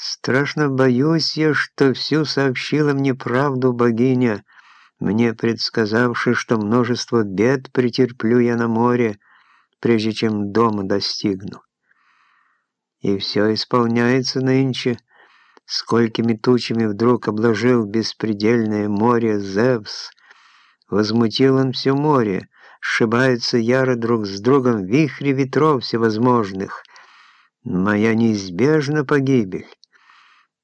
Страшно боюсь я, что всю сообщила мне правду богиня, мне предсказавши, что множество бед претерплю я на море, прежде чем дома достигну. И все исполняется нынче, сколькими тучами вдруг обложил беспредельное море Зевс. Возмутил он все море, сшибаются яро друг с другом вихри ветров всевозможных. Моя неизбежна погибель.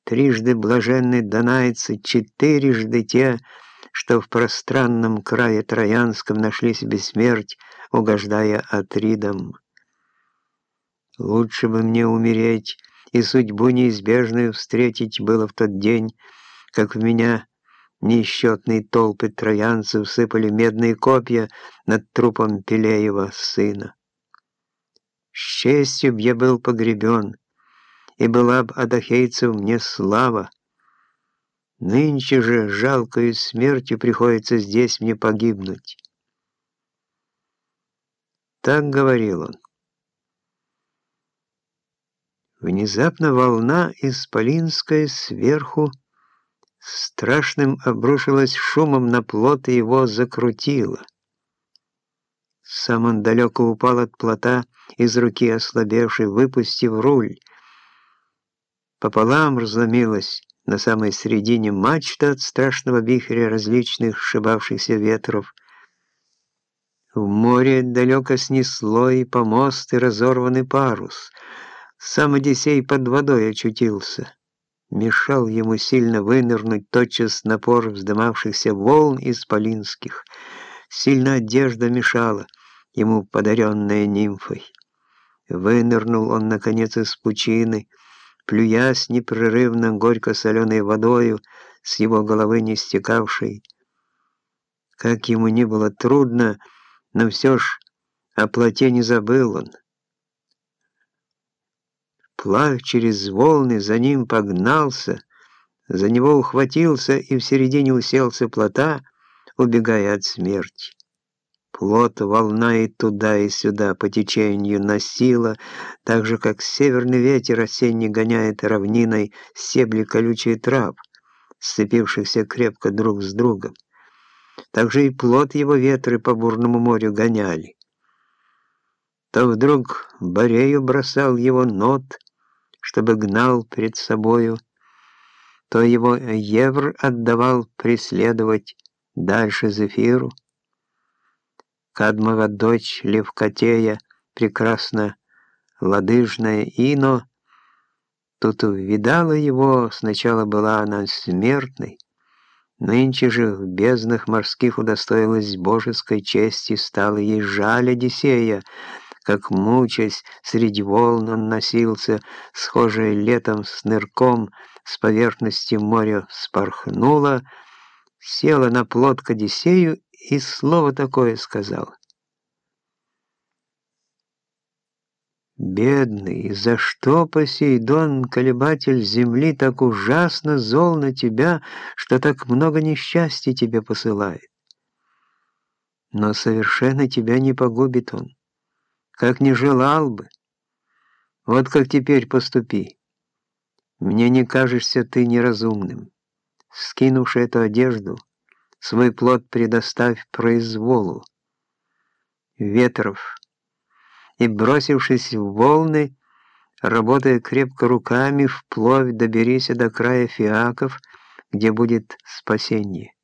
Трижды блаженны донайцы, четырежды те, что в пространном крае Троянском нашли себе смерть, угождая Атридам. Лучше бы мне умереть и судьбу неизбежную встретить было в тот день, как в меня несчетные толпы троянцев сыпали медные копья над трупом Пелеева сына. С честью б я был погребен, и была б от ахейцев мне слава. Нынче же жалкою смертью приходится здесь мне погибнуть. Так говорил он. Внезапно волна исполинская сверху страшным обрушилась шумом на плот и его закрутила. Сам он далеко упал от плота, из руки ослабевший, выпустив руль — Пополам разломилась на самой середине мачта от страшного вихря различных сшибавшихся ветров. В море далеко снесло и помост, и разорванный парус. Сам Одиссей под водой очутился. Мешал ему сильно вынырнуть тотчас напор вздымавшихся волн исполинских. Сильно одежда мешала, ему подаренная нимфой. Вынырнул он, наконец, из пучины — плюясь непрерывно горько-соленой водою с его головы не стекавшей. Как ему не было трудно, но все ж о плоте не забыл он. Плав через волны за ним погнался, за него ухватился и в середине уселся плота, убегая от смерти. Плот волна и туда, и сюда по течению носила, так же, как северный ветер осенний гоняет равниной стебли колючие трав, сцепившихся крепко друг с другом. Так же и плот его ветры по бурному морю гоняли. То вдруг Борею бросал его нот, чтобы гнал перед собою, то его Евр отдавал преследовать дальше Зефиру, Кадмова дочь Левкотея, прекрасно ладыжная Ино, тут увидала его, сначала была она смертной, нынче же в безднах морских удостоилась божеской чести, стала ей жаль Одиссея, как мучаясь среди волн он носился, схожий летом с нырком, с поверхности моря спорхнула, села на плот к Одиссею и слово такое сказал. «Бедный, за что Посейдон, колебатель земли, так ужасно зол на тебя, что так много несчастья тебе посылает? Но совершенно тебя не погубит он, как не желал бы. Вот как теперь поступи. Мне не кажешься ты неразумным. Скинувши эту одежду, свой плод предоставь произволу. Ветров, и, бросившись в волны, работая крепко руками, вплавь доберись до края фиаков, где будет спасение.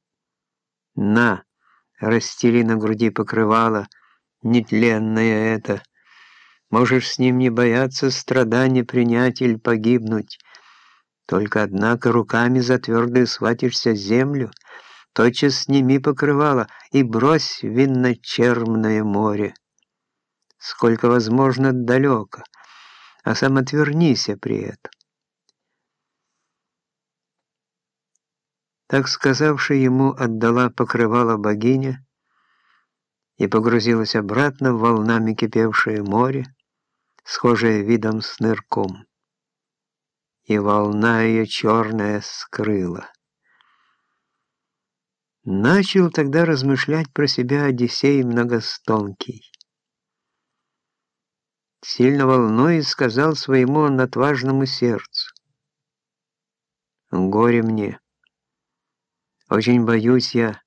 На, расстели на груди покрывало, нетленное это, можешь с ним не бояться страдания принять или погибнуть, только, однако, руками за твердую схватишься землю — тотчас сними покрывало и брось винночермное море. Сколько возможно далеко, а сам отвернися при этом. Так сказавши ему, отдала покрывало богиня и погрузилась обратно в волнами кипевшее море, схожее видом с нырком. И волна ее черная скрыла. Начал тогда размышлять про себя Одиссей многостонкий. Сильно волнуясь, сказал своему отважному сердцу, Горе мне. Очень боюсь я,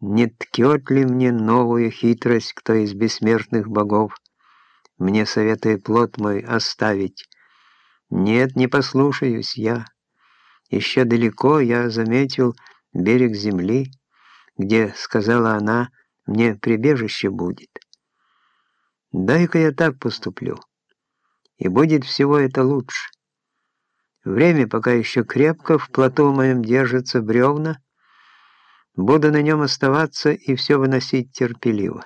не ткет ли мне новую хитрость кто из бессмертных богов, мне советуя плод мой оставить. Нет, не послушаюсь я. Еще далеко я заметил берег земли, где, сказала она, мне прибежище будет. Дай-ка я так поступлю, и будет всего это лучше. Время пока еще крепко в плоту моем держится бревна, буду на нем оставаться и все выносить терпеливо.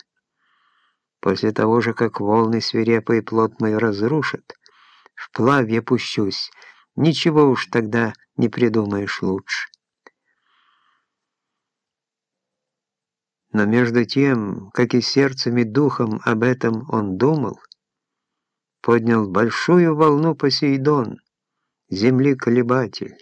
После того же, как волны свирепый плот мой разрушат, вплавь я пущусь, ничего уж тогда не придумаешь лучше. Но между тем, как и сердцем и духом об этом он думал, поднял большую волну Посейдон, земли колебатель.